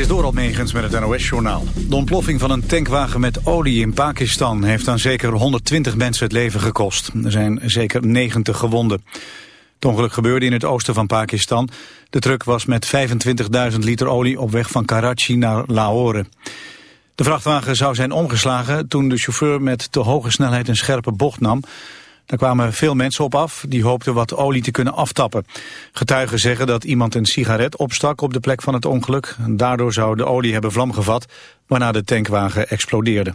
is Doral Megens met het NOS-journaal. De ontploffing van een tankwagen met olie in Pakistan... heeft aan zeker 120 mensen het leven gekost. Er zijn zeker 90 gewonden. Het ongeluk gebeurde in het oosten van Pakistan. De truck was met 25.000 liter olie op weg van Karachi naar Lahore. De vrachtwagen zou zijn omgeslagen toen de chauffeur met te hoge snelheid een scherpe bocht nam... Daar kwamen veel mensen op af die hoopten wat olie te kunnen aftappen. Getuigen zeggen dat iemand een sigaret opstak op de plek van het ongeluk. Daardoor zou de olie hebben vlam gevat, waarna de tankwagen explodeerde.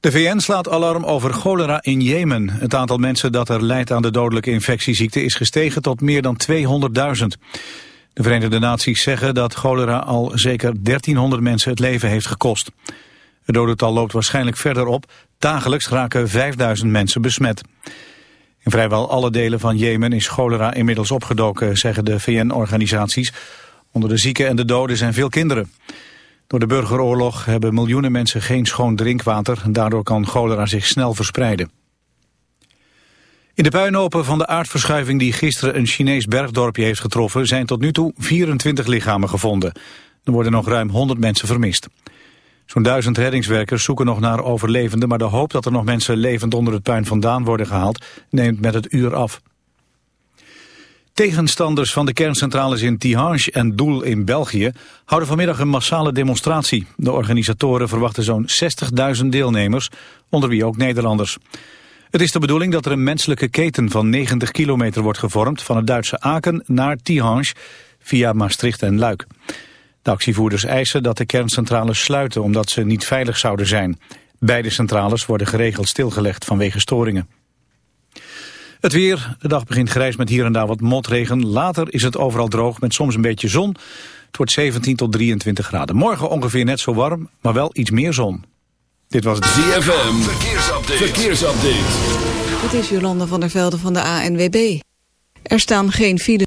De VN slaat alarm over cholera in Jemen. Het aantal mensen dat er lijdt aan de dodelijke infectieziekte is gestegen tot meer dan 200.000. De Verenigde Naties zeggen dat cholera al zeker 1300 mensen het leven heeft gekost. Het dodental loopt waarschijnlijk verder op. Dagelijks raken 5000 mensen besmet. In vrijwel alle delen van Jemen is cholera inmiddels opgedoken, zeggen de VN-organisaties. Onder de zieken en de doden zijn veel kinderen. Door de burgeroorlog hebben miljoenen mensen geen schoon drinkwater. Daardoor kan cholera zich snel verspreiden. In de puinhopen van de aardverschuiving die gisteren een Chinees bergdorpje heeft getroffen... zijn tot nu toe 24 lichamen gevonden. Er worden nog ruim 100 mensen vermist. Zo'n duizend reddingswerkers zoeken nog naar overlevenden... maar de hoop dat er nog mensen levend onder het puin vandaan worden gehaald... neemt met het uur af. Tegenstanders van de kerncentrales in Tihange en Doel in België... houden vanmiddag een massale demonstratie. De organisatoren verwachten zo'n 60.000 deelnemers, onder wie ook Nederlanders. Het is de bedoeling dat er een menselijke keten van 90 kilometer wordt gevormd... van het Duitse Aken naar Tihange via Maastricht en Luik. De actievoerders eisen dat de kerncentrales sluiten omdat ze niet veilig zouden zijn. Beide centrales worden geregeld stilgelegd vanwege storingen. Het weer, de dag begint grijs met hier en daar wat motregen. Later is het overal droog met soms een beetje zon. Het wordt 17 tot 23 graden. Morgen ongeveer net zo warm, maar wel iets meer zon. Dit was het ZFM, verkeersupdate. verkeersupdate. Dit is Jolande van der Velde van de ANWB. Er staan geen files.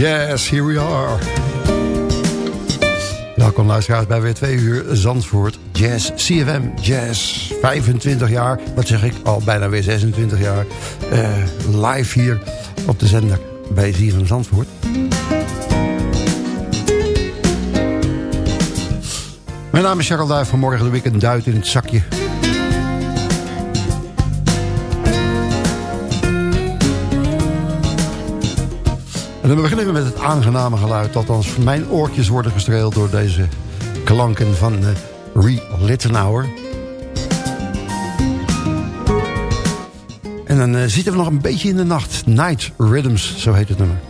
Yes, here we are. Welkom luisteraars bij weer twee uur Zandvoort Jazz, CFM Jazz. 25 jaar, wat zeg ik, al bijna weer 26 jaar. Uh, live hier op de zender bij CFM Zandvoort. Mijn naam is Charles Duif. Vanmorgen ik een duit in het zakje dan beginnen we met het aangename geluid... als mijn oortjes worden gestreeld door deze klanken van uh, Rie Littenauer. En dan uh, zitten we nog een beetje in de nacht. Night Rhythms, zo heet het nummer.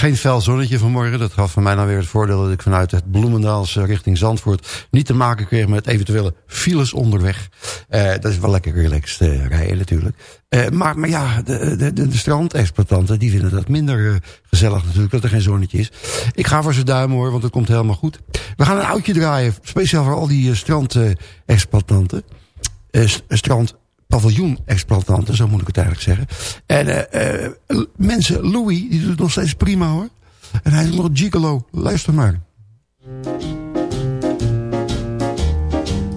Geen fel zonnetje vanmorgen. Dat gaf van mij nou weer het voordeel dat ik vanuit het Bloemendaals richting Zandvoort... niet te maken kreeg met eventuele files onderweg. Uh, dat is wel lekker relaxed uh, rijden natuurlijk. Maar, maar ja, de, de, de, die vinden dat minder gezellig natuurlijk... dat er geen zonnetje is. Ik ga voor ze duimen hoor, want het komt helemaal goed. We gaan een oudje draaien, speciaal voor al die strandexploitanten. strand paviljoen-exploitanten, zo moet ik het eigenlijk zeggen. En uh, uh, mensen, Louis, die doet het nog steeds prima hoor. En hij is nog gigolo. Luister maar.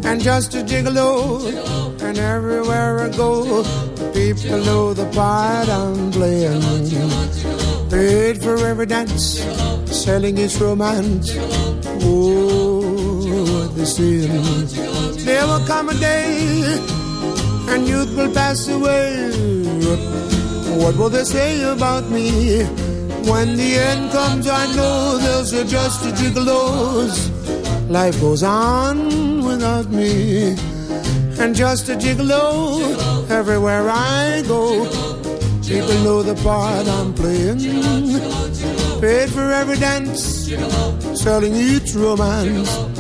And just a gigolo, and everywhere I go, people know the part I'm playing. Paid for every dance, selling its romance. Oh, they say. There will come a day and youth will pass away. What will they say about me? When the end comes, I know they'll say just a gigolos. Life goes on without me. And just a gigolo everywhere I go. People know the part I'm playing. Paid for every dance, selling each romance.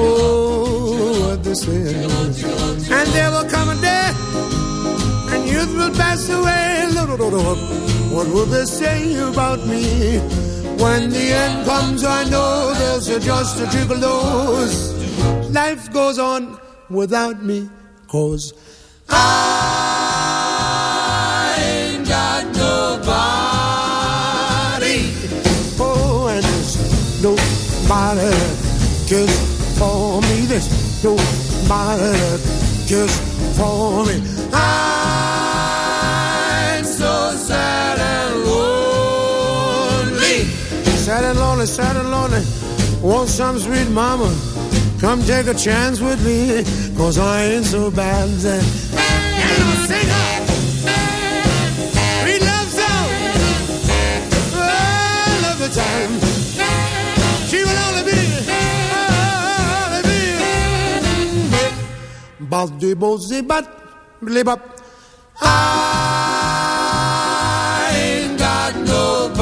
Oh, what they say. And there will come a day and youth will pass away. What will they say about me? When the end comes, I know there's just a trickle dose. Life goes on without me, cause I ain't got nobody. Oh, and there's nobody me. There's nobody cares for me. I'm so sad and lonely. Sad and lonely, sad and lonely. Want some sweet mama Come take a chance with me, cause I ain't so bad. And I'll sing her. Sweet love song. Oh, love the time. She will only be, Bal de bo zibat, blibap. I ain't got nobody.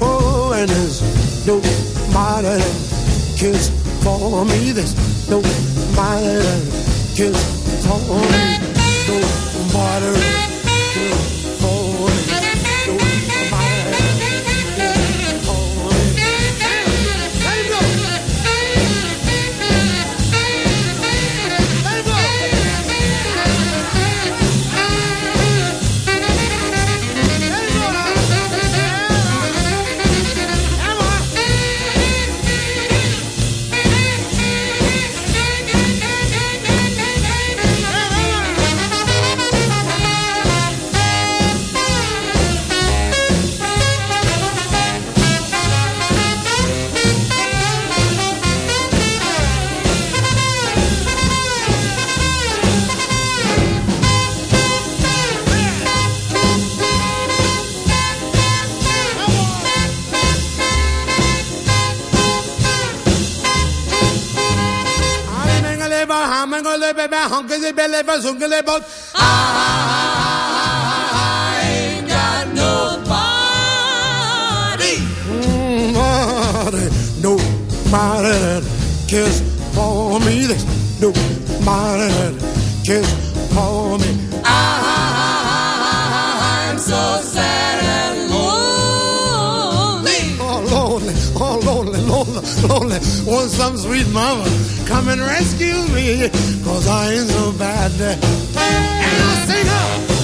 Oh, and there's nobody kiss for me. There's nobody that kiss for me. Nobody kiss for I ain't got nobody. Nobody, nobody cares for me. There's nobody cares for me. I'm so sad and lonely. Oh, lonely, oh, lonely, lonely, lonely. Want some sweet mama come and rescue me, cause I ain't so bad. And I'll sing her.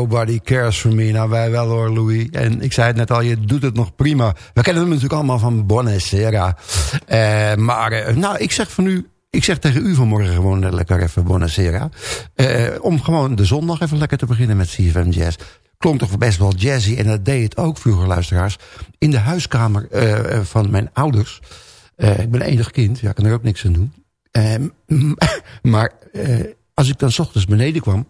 Nobody cares for me. Nou, wij wel hoor, Louis. En ik zei het net al, je doet het nog prima. We kennen hem natuurlijk allemaal van Bonacera. Eh maar, eh, nou, ik zeg van u... Ik zeg tegen u vanmorgen gewoon lekker even Bonacera. Eh om gewoon de zondag even lekker te beginnen met CFM Jazz. Klonk toch best wel jazzy. En dat deed het ook, vroeger luisteraars. In de huiskamer van mijn ouders. Ik ben enig kind, ja, ik kan er ook niks aan doen. Eh, maar als ik dan 's ochtends beneden kwam...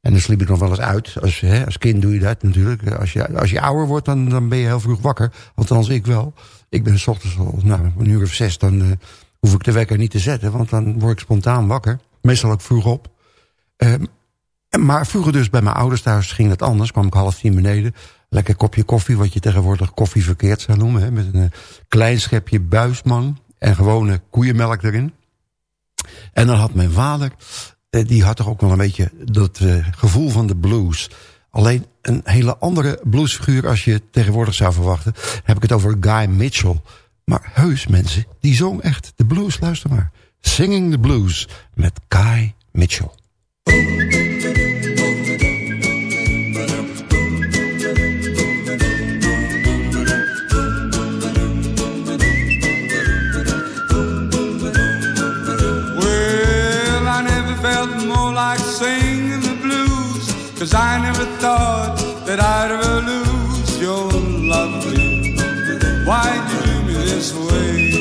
En dan sliep ik nog wel eens uit. Als, hè, als kind doe je dat natuurlijk. Als je, als je ouder wordt, dan, dan ben je heel vroeg wakker. Althans, ik wel. Ik ben s ochtends al nou, een uur of zes. Dan eh, hoef ik de wekker niet te zetten. Want dan word ik spontaan wakker. Meestal ook vroeg op. En- maar vroeger dus bij mijn ouders thuis ging dat anders. Kwam ik half tien beneden. Lekker kopje koffie, wat je tegenwoordig koffie verkeerd zou noemen. Hè, met een eh, klein schepje buisman. En gewone koeienmelk erin. En dan had mijn vader, die had toch ook wel een beetje dat eh, gevoel van de blues. Alleen een hele andere bluesfiguur als je tegenwoordig zou verwachten. Heb ik het over Guy Mitchell. Maar heus mensen, die zong echt de blues, luister maar. Singing the Blues met Guy Mitchell. Felt more like singing the blues. Cause I never thought that I'd ever lose your love. Why'd you do me this way?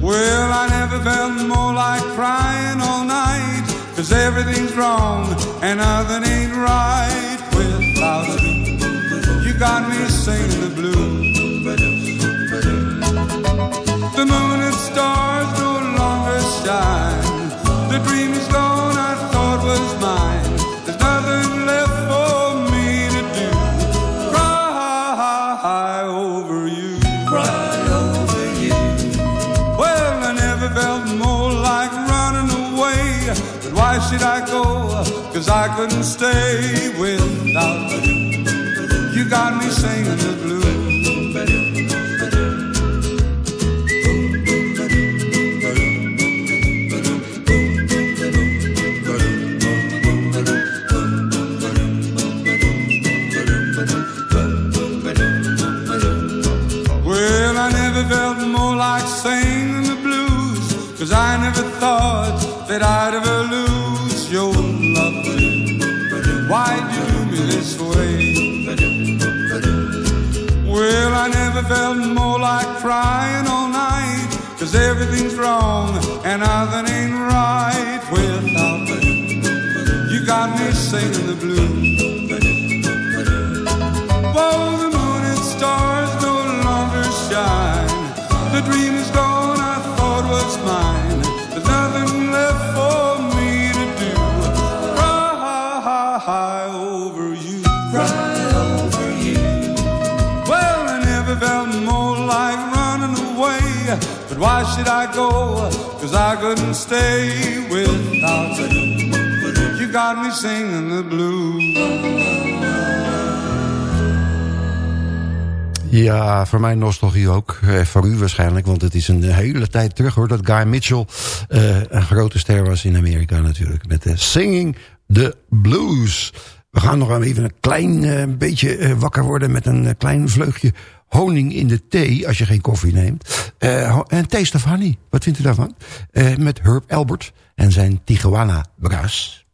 Well, I never felt more like crying all night. Cause everything's wrong and nothing ain't right without you. You got me singing the blues. The moon and stars no longer shine. The dream is gone, I thought was mine. There's nothing left for me to do. Cry over you. Cry over you. Well, I never felt more like running away. But why should I go? Cause I couldn't stay without you. You got me singing thought that I'd ever lose your love. Why'd you do me this way? Well, I never felt more like crying all night. Cause everything's wrong and nothing ain't right without you. You got me singing the blues. Whoa, the moon and stars no longer shine. The dream is gone, I thought was mine. Why should I go? Cause I couldn't stay without you. You got me singing the blues. Ja, voor mij nostalgie ook. Eh, voor u waarschijnlijk, want het is een hele tijd terug hoor... dat Guy Mitchell eh, een grote ster was in Amerika natuurlijk. Met de Singing the Blues. We gaan nog even een klein eh, beetje wakker worden... met een klein vleugje honing in de thee, als je geen koffie neemt. Eh, en Taste of Honey, wat vindt u daarvan? Eh, met Herb Albert en zijn Tijuana Brass.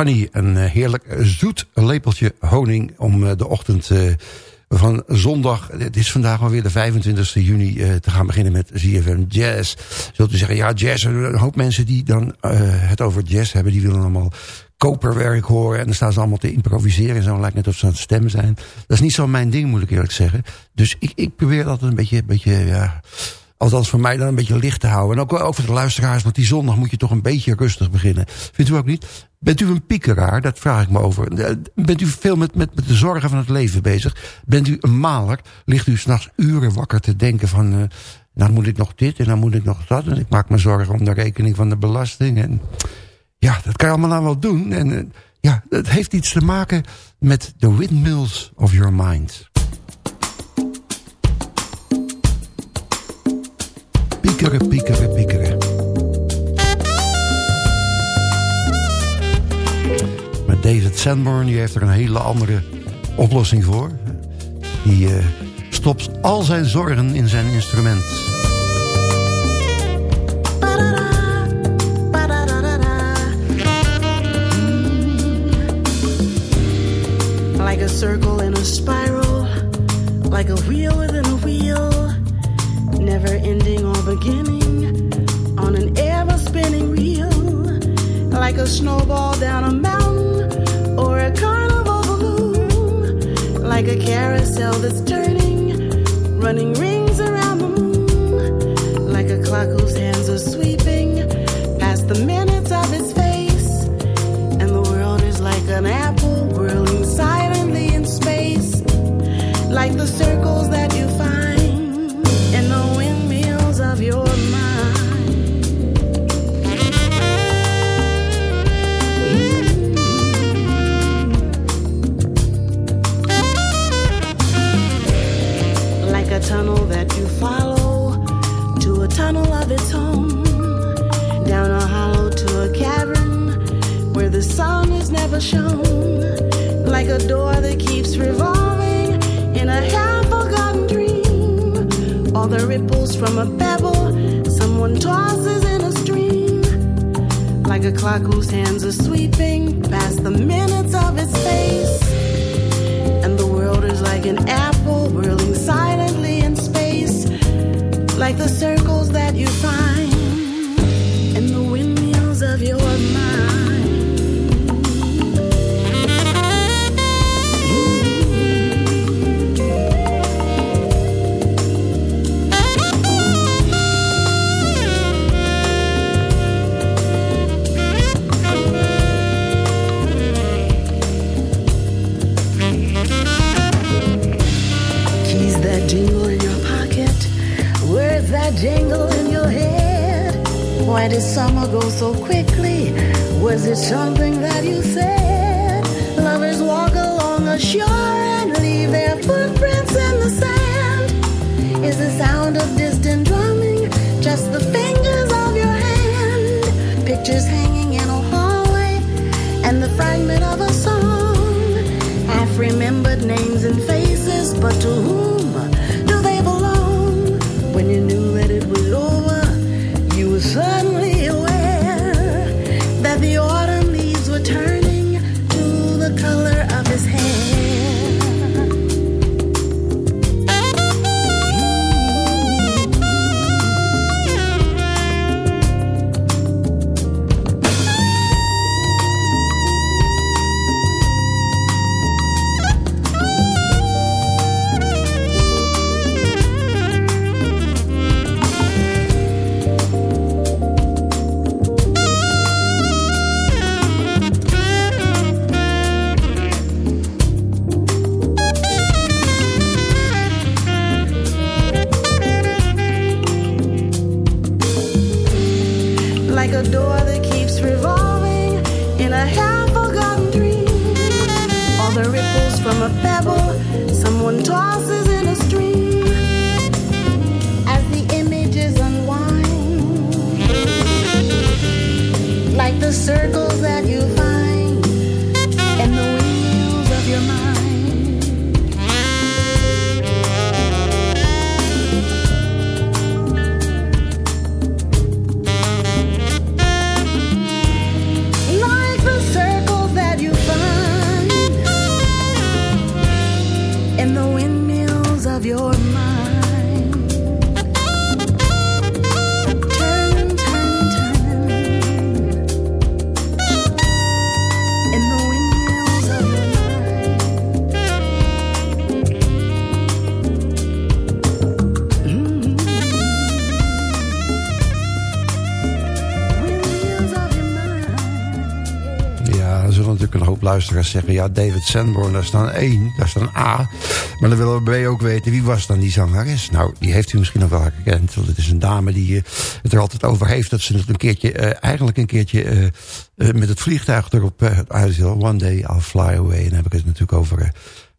Honey. Een uh, heerlijk zoet lepeltje honing om uh, de ochtend van zondag. Het is vandaag alweer de 25 juni te gaan beginnen met ZFM Jazz. Zult u zeggen, ja jazz. Een hoop mensen die dan het over jazz hebben. Die willen allemaal koperwerk horen. En dan staan ze allemaal te improviseren. En zo lijkt net of ze aan het stemmen zijn. Dat is niet zo mijn ding, moet ik eerlijk zeggen. Dus ik, ik probeer altijd een beetje, beetje ja, althans voor mij dan een beetje licht te houden. En ook, ook voor de luisteraars, want die zondag moet je toch een beetje rustig beginnen. Vindt u ook niet? Bent u een piekeraar? Dat vraag ik me over. Eh, bent u veel met, met, met de zorgen van het leven bezig? Bent u een maler? Ligt u s'nachts uren wakker te denken van... Uh, nou moet ik nog dit en dan moet ik nog dat. En ik maak me zorgen om de rekening van de belasting. En ja, dat kan je allemaal nou wel doen. En uh, ja, het heeft iets te maken met the windmills of your mind. Piekeren, piekeren, piekeren. David Sanborn die heeft er een hele andere oplossing voor. Die uh, stopt al zijn zorgen in zijn instrument. Like a circle in a spiral Like a wheel within a wheel never ending or beginning on an ever spinning wheel, like a snowball down a mountain a carnival balloon, like a carousel that's turning, running rings around the moon, like a clock whose hands are sweeping past the minutes of its face, and the world is like an apple whirling silently in space, like the circles that a tunnel that you follow to a tunnel of its own, down a hollow to a cavern where the sun is never shown, like a door that keeps revolving in a half forgotten dream, or the ripples from a pebble someone tosses in a stream, like a clock whose hands are sweeping past the minutes of its face. And the world is like an apple whirling space, like the circles that you find jingle in your head? Why did summer go so quickly? Was it something that you said? Lovers walk along a shore and leave their footprints in the sand. Is the sound of distant drumming just the fingers of your hand? Pictures hanging in a hallway and the fragment of a song. Half remembered names and faces, but to whom? Luisteraars zeggen... ja, David Sanborn, daar staan één, daar staan A. Maar dan willen we B ook weten, wie was dan die zangeres? Nou, die heeft u misschien nog wel gekend. Want het is een dame die uh, het er altijd over heeft... dat ze het een keertje, uh, eigenlijk een keertje... Uh, met het vliegtuig erop uit One day I'll fly away. En dan heb ik het natuurlijk over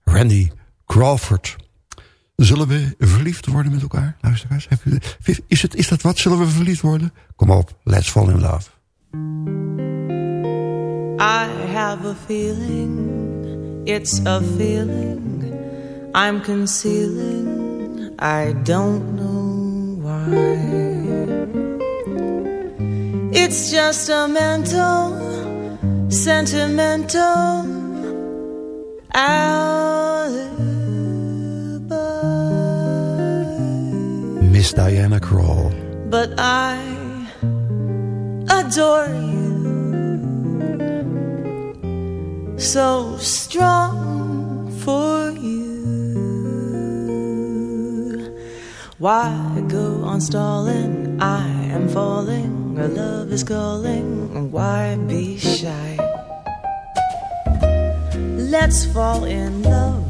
Randy Crawford... Zullen we verliefd worden met elkaar, luisteraars? Is, het, is dat wat? Zullen we verliefd worden? Kom op, let's fall in love. I have a feeling, it's a feeling I'm concealing, I don't know why. It's just a mental, sentimental alibi. Miss Diana Krall. But I adore you so strong for you. Why go on stalling? I am falling, our love is calling. Why be shy? Let's fall in love.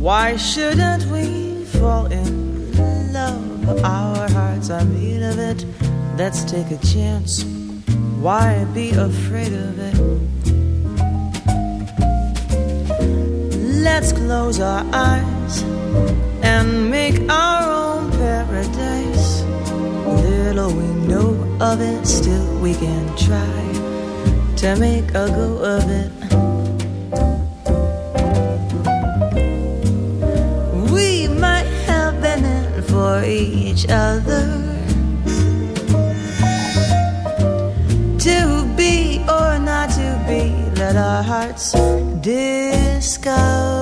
Why shouldn't we fall in love? Our hearts are made of it. Let's take a chance. Why be afraid of it? Let's close our eyes and make our own paradise. Little we know of it, still we can try to make a go of it. We might have been in for each other. To be or not to be, let our hearts discover.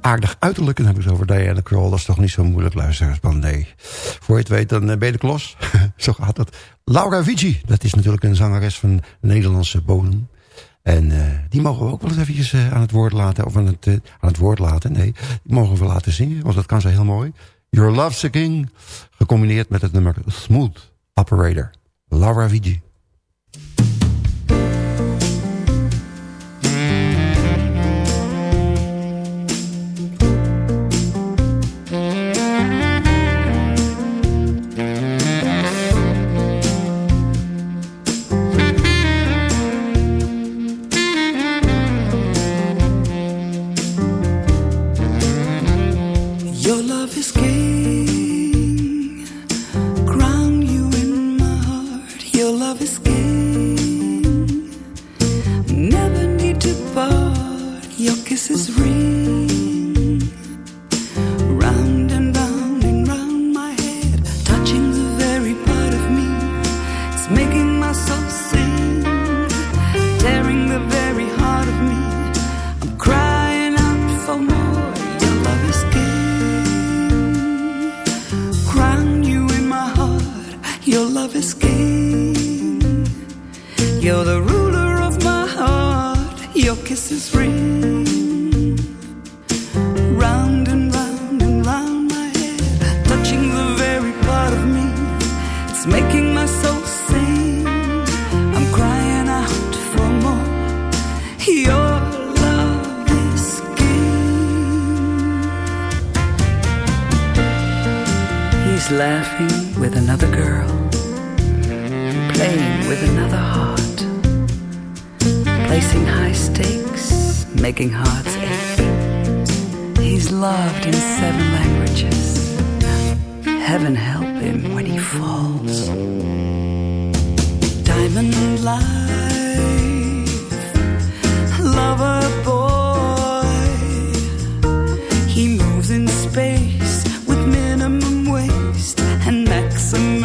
aardig uiterlijk. En dan heb ik het over Diana Kroll. Dat is toch niet zo moeilijk, luisteraarsman. Nee. Voor je het weet, dan uh, ben je de klos. zo gaat dat. Laura Vici, dat is natuurlijk een zangeres van Nederlandse bodem. En uh, die mogen we ook wel eens eventjes uh, aan het woord laten. Of aan het, aan het woord laten, nee. Die mogen we laten zingen, want dat kan ze heel mooi. Your Love's a King, gecombineerd met het nummer Smooth Operator. Laura You're the ruler of my heart. Your kisses ring. Round and round and round my head Touching the very part of me. It's making my soul sing. I'm crying out for more. Your love is king. He's laughing with another girl Playing with another heart placing high stakes, making hearts ache. He's loved in seven languages. Heaven help him when he falls. Diamond life, lover boy. He moves in space with minimum waste and maximum.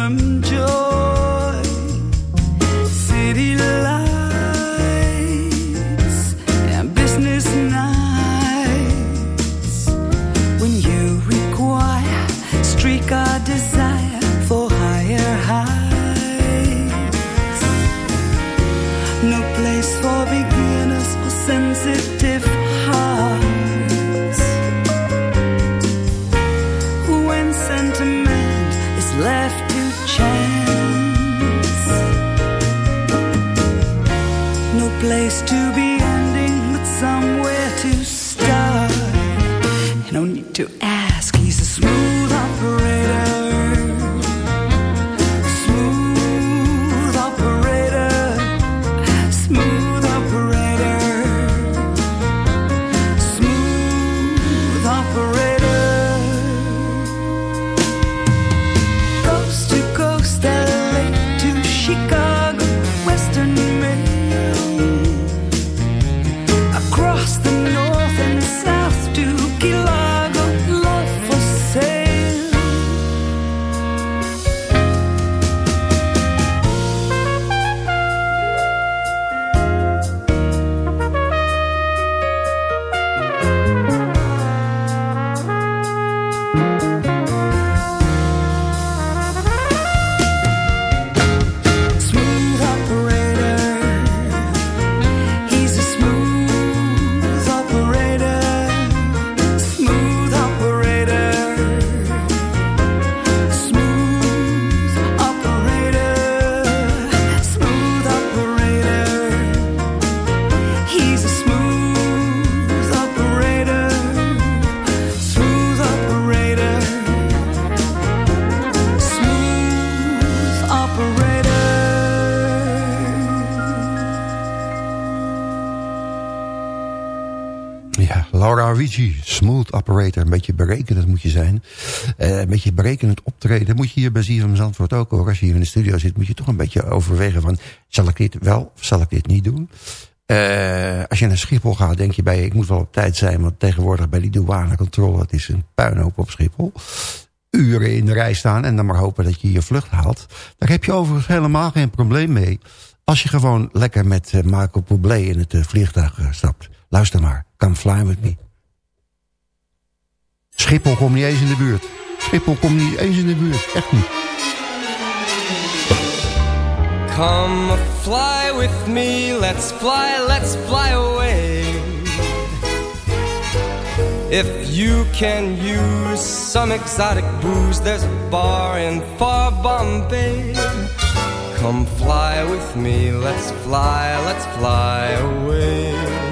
Beetje berekenend optreden. Moet je hier bij ZFM Zandvoort ook hoor. Als je hier in de studio zit, moet je toch een beetje overwegen van... zal ik dit wel of zal ik dit niet doen? Uh, als je naar Schiphol gaat, denk je bij... ik moet wel op tijd zijn, want tegenwoordig bij die douanecontrole... het is een puinhoop op Schiphol uren in de rij staan en dan maar hopen dat je je vlucht haalt. Daar heb je overigens helemaal geen probleem mee. Als je gewoon lekker met uh, Marco Poublé in het uh, vliegtuig stapt. Luister maar, come fly with me. Schiphol komt niet eens in de buurt. Schiphol komt niet eens in de buurt. Echt niet. Come fly with me, let's fly, let's fly away. If you can use some exotic booze, there's a bar in far Bombay. Come fly with me, let's fly, let's fly away.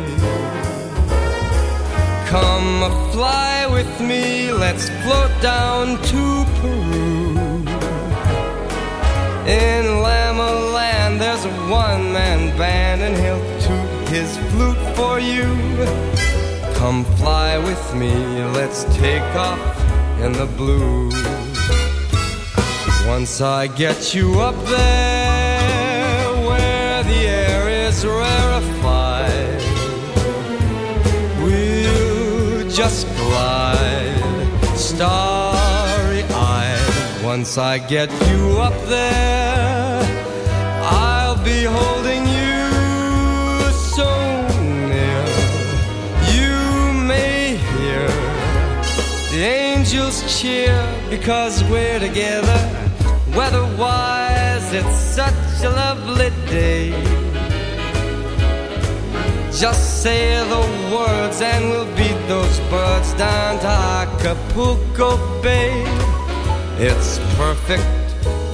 Come fly with me, let's float down to Peru. In Lama Land, there's a one man band, and he'll toot his flute for you. Come fly with me, let's take off in the blue. Once I get you up there where the air is rarefied, just glide starry eyed. Once I get you up there, I'll be holding you so near. You may hear the angels cheer because we're together. Weatherwise, it's such a lovely day. Just say the words and we'll beat those birds down to Acapulco Bay. It's perfect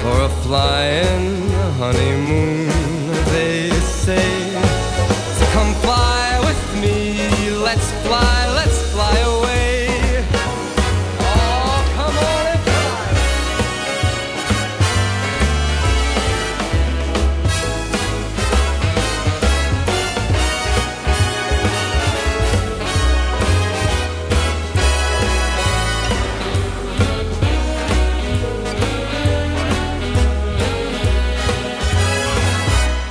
for a flying honeymoon, they say. So come fly with me, let's fly,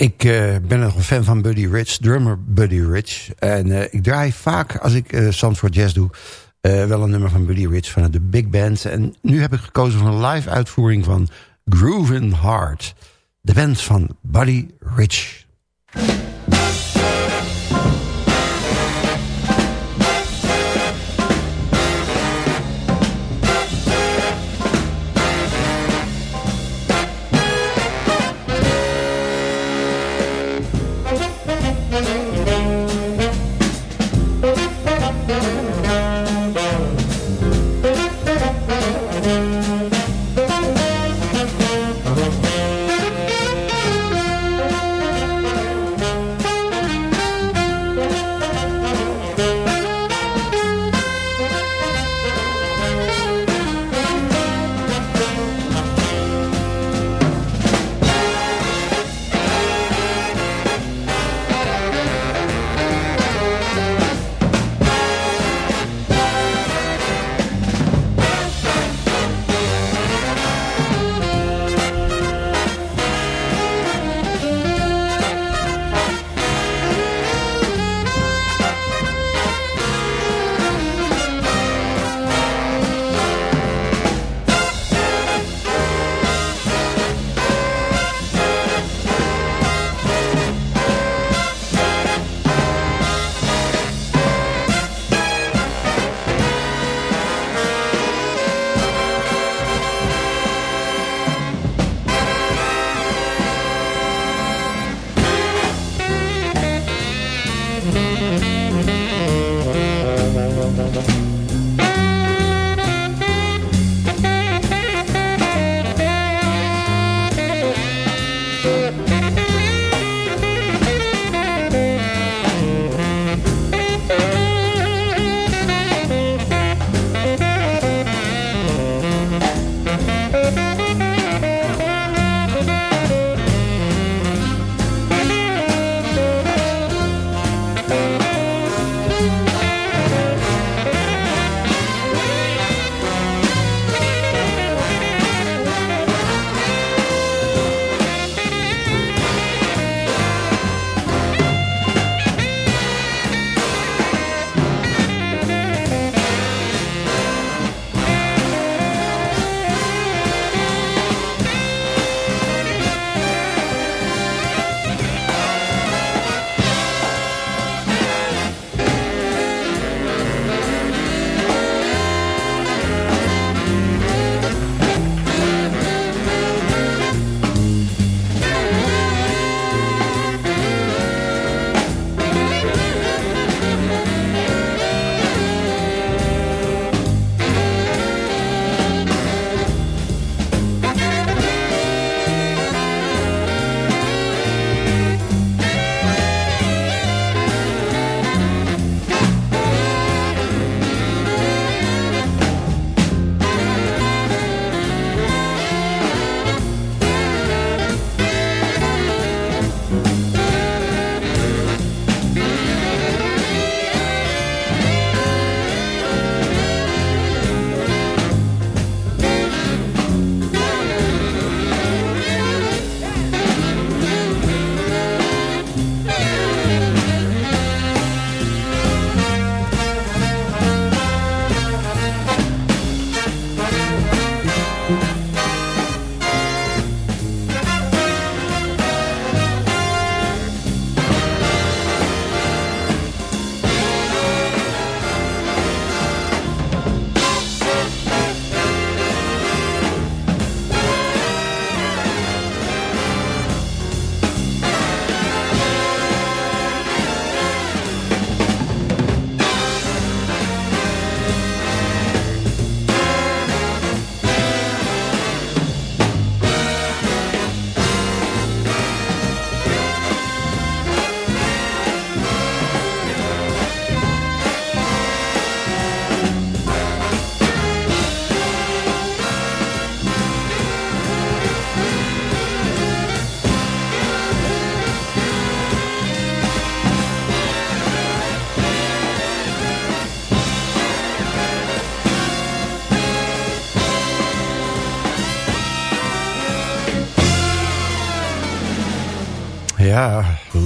ik eh, ben nog een fan van Buddy Rich, drummer Buddy Rich. En eh, ik draai vaak, als ik uh, Sanford Jazz doe... eh, wel een nummer van Buddy Rich vanuit de Big Band. En nu heb ik gekozen voor een live uitvoering van Groovin' Heart. De band van Buddy Rich.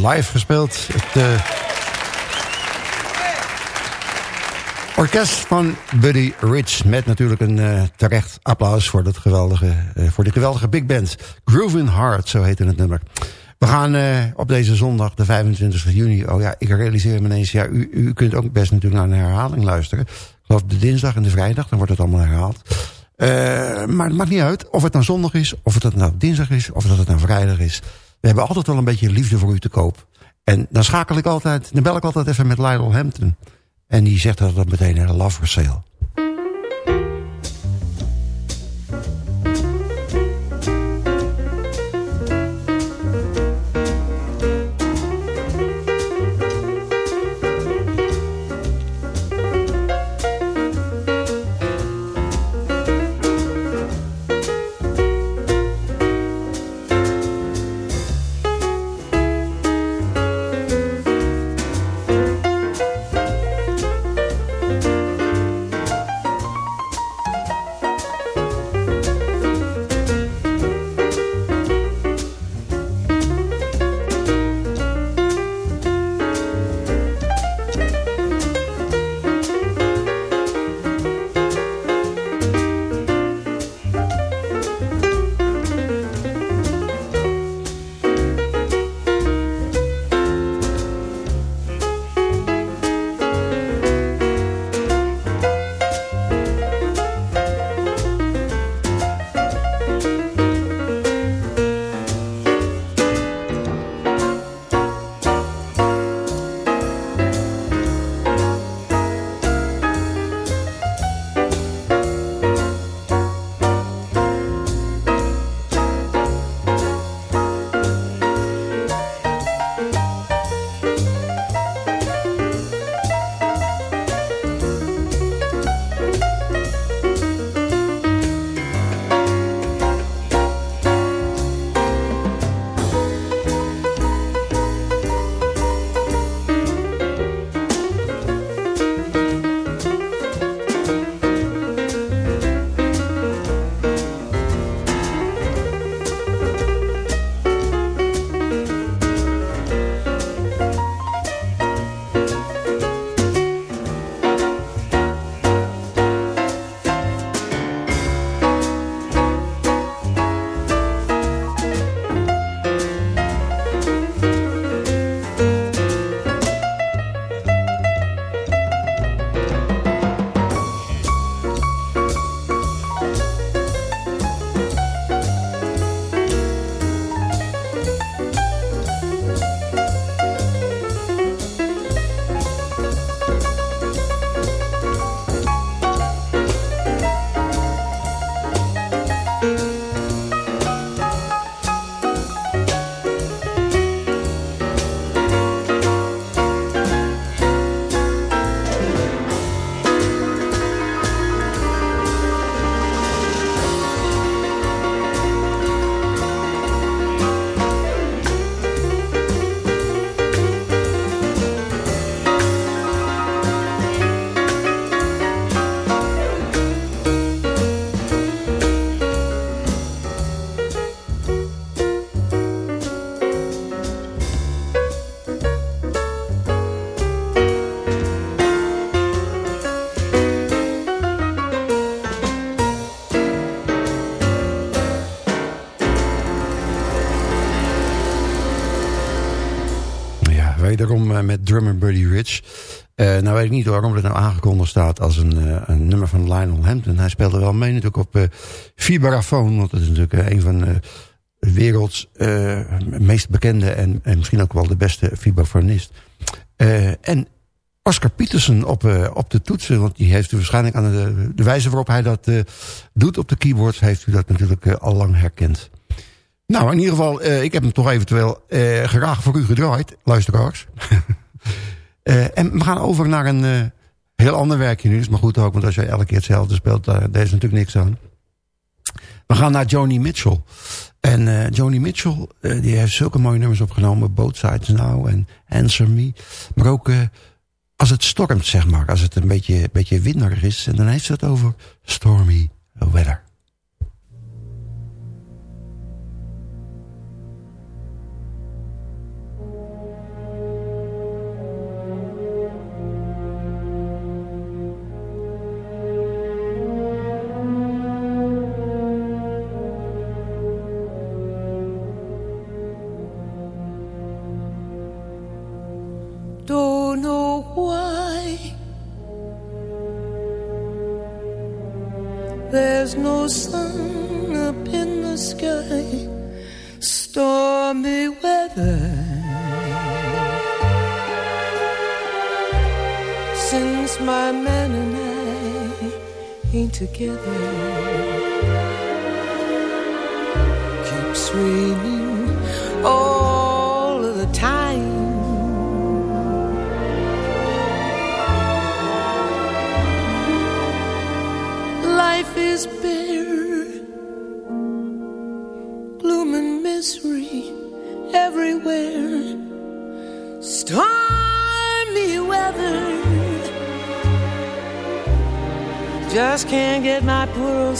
Live gespeeld. Het uh, orkest van Buddy Rich. Met natuurlijk een uh, terecht applaus voor, dat geweldige, uh, voor de geweldige big band. Groovin' Heart, zo heette het nummer. We gaan op deze zondag, de 25 juni... Oh ja, ik realiseer me ineens... Ja, u, u kunt ook best natuurlijk naar een herhaling luisteren. Ik geloof de dinsdag en de vrijdag, dan wordt het allemaal herhaald. maar het maakt niet uit of het dan zondag is... of het nou dinsdag is, of dat het dan vrijdag is... We hebben altijd wel een beetje liefde voor u te koop. En dan schakel ik altijd, dan bel ik altijd even met Lionel Hampton. En die zegt dat dat meteen een love sale. Drummer Buddy Rich. Uh, nou weet ik niet waarom het nou aangekondigd staat als een, uh, een nummer van Lionel Hampton. Hij speelde wel mee natuurlijk op uh. Want dat is natuurlijk een van de werelds meest bekende en, en misschien ook wel de beste vibrafonist. en Oscar Peterson op, op de toetsen. Want die heeft u waarschijnlijk aan de, de wijze waarop hij dat doet op de keyboards... heeft u dat natuurlijk al lang herkend. Nou, in ieder geval, ik heb hem toch eventueel graag voor u gedraaid, luisteraars. uh, en we gaan over naar een heel ander werkje nu. Is maar goed ook, want als jij elke keer hetzelfde speelt, daar, daar is natuurlijk niks aan. We gaan naar Joni Mitchell. En Joni Mitchell, die heeft zulke mooie nummers opgenomen. Both Sides Now en Answer Me. Maar ook als het stormt, zeg maar. Als het een beetje, beetje winderig is. En dan heeft ze het over stormy weather.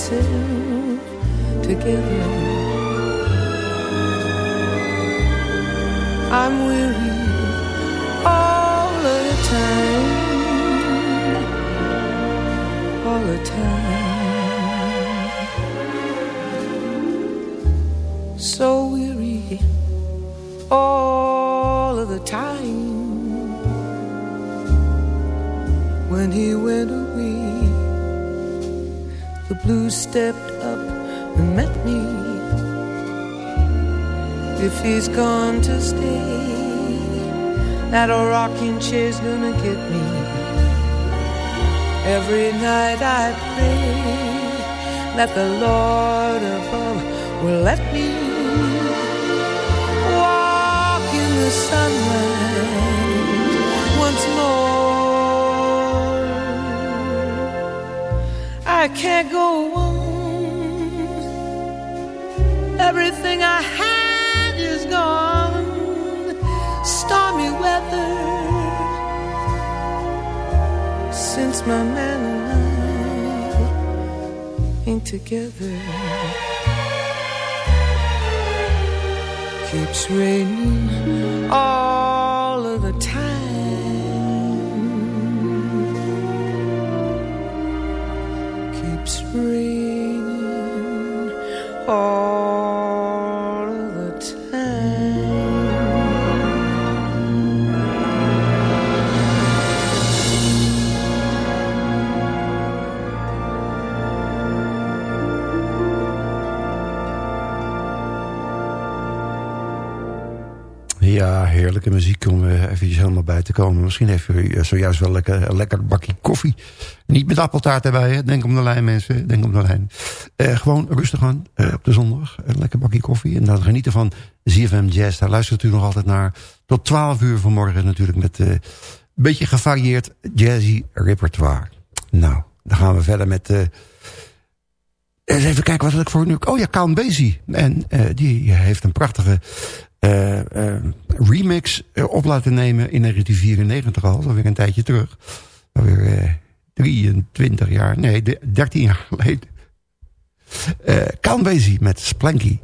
Poor together. I'm weary all the time, all the time. If he's gone to stay. That old rocking chair's gonna get me. Every night I pray that the Lord above will let me walk in the sunlight once more. I can't go on. Everything I had Since my man and I ain't together. Keeps raining all of muziek om uh, eventjes helemaal bij te komen. Misschien heeft u uh, zojuist wel lekker, een lekker bakje koffie. Niet met appeltaart erbij, hè? denk om de lijn mensen, denk om de lijn. Uh, gewoon rustig aan op de zondag, een lekker bakje koffie. En dan genieten van ZFM Jazz, daar luistert u nog altijd naar. Tot 12 uur vanmorgen natuurlijk met een beetje gevarieerd jazzy repertoire. Nou, dan gaan we verder met... even kijken, wat ik voor nu... Oh ja, Count Basie. En die heeft een prachtige... Uh, uh, remix uh, op laten nemen in 1994 al. Alweer een tijdje terug. Alweer 23 jaar, nee, 13 jaar geleden. Uh, Count Basie met Splanky.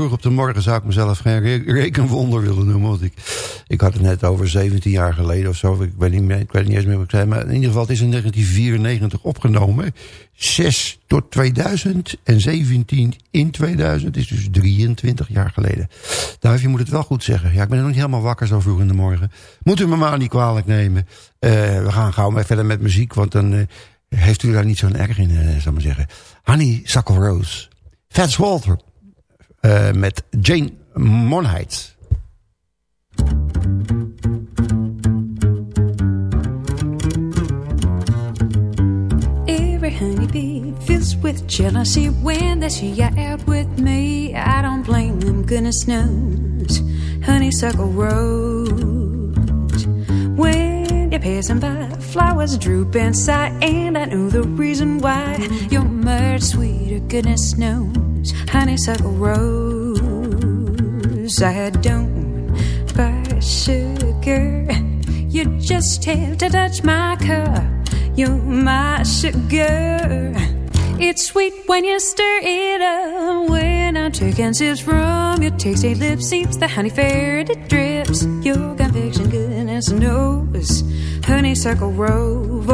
Vroeg op de morgen zou ik mezelf geen re- rekenwonder willen noemen. Want ik, ik had het net over 17 jaar geleden of zo. Ik weet niet, meer, ik weet niet eens meer wat ik zei. Maar in ieder geval, het is in 1994 opgenomen. 6 tot 2000 en 17 in 2000. is dus 23 jaar geleden. Duif, je moet het wel goed zeggen. Ja, ik ben nog niet helemaal wakker zo vroeg in de morgen. Moet u me maar niet kwalijk nemen. Eh, we gaan gauw verder met muziek. Want dan eh, heeft u daar niet zo'n erg in, eh, zal ik maar zeggen. Honey Suckle Rose. Fats Walter. Eh, met Jane Monheit. Every honeybee fills with jealousy when they see you out with me. I don't blame them, goodness knows. Honeysuckle rose. When you're passing by, flowers droop and sigh, and I know the reason why. You're much sweeter, goodness knows. Honeysuckle rose. I don't buy sugar. You just have to touch my cup. You're my sugar. It's sweet when you stir it up. When I'm taking sips from your tasty lips, seeps the honey fair it drips. Your conviction, goodness knows. Honeysuckle rose,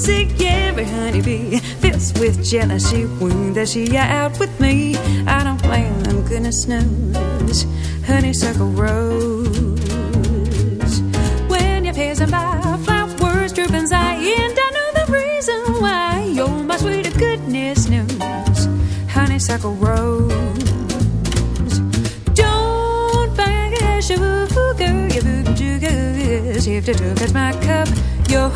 Sick every honeybee fills with jealousy when they see you out with me. I don't blame them, goodness knows. Honeysuckle rose. When you're passing by, flowers droop and sigh, and I know the reason why. You're my sweeter goodness knows. Honeysuckle rose. Don't bash your girl, you at my cup, you're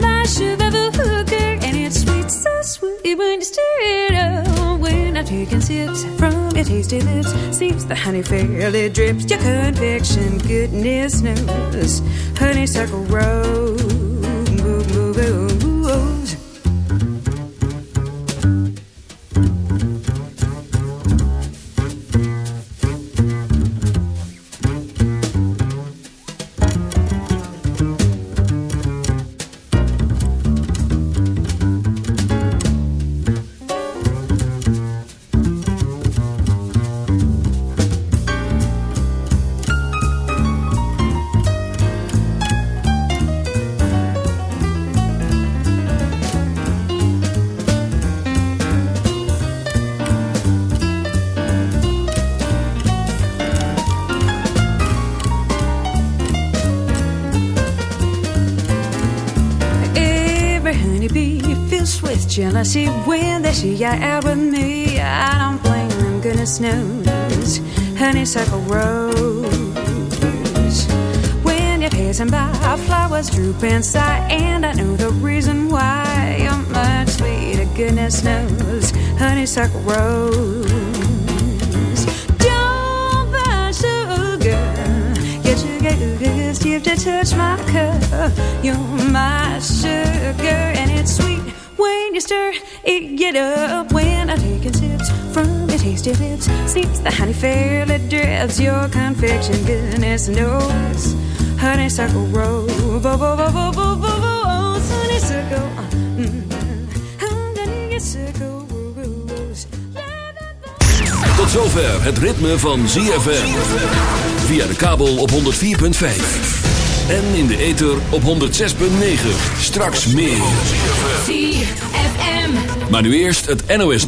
my sugar girl, and it's sweet, so sweet when you stir it up. When I'm taking sips from your tasty lips, seeps the honey fairly drips. Your conviction, goodness knows. Honeysuckle rose. When they see you out with me. I don't blame them, goodness knows. Honeysuckle rose. When you're passing by, flowers droop and sigh, and I know the reason why. You're much sweeter, goodness knows. Honeysuckle rose. Don't buy sugar. Get sugar, you to touch my cup. You're my sugar, and it's sweet when you stir. Get up when I'm taking sips from your tasty lips. Seeps the honey fairly drips. Your confection, goodness knows. Honeysuckle rose, bo bo bo bo bo bo bo. Mm, honeysuckle rose. Tot zover het ritme van ZFM. Via de kabel op 104.5. En in de ether op 106.9. Straks meer. Maar nu eerst het NOS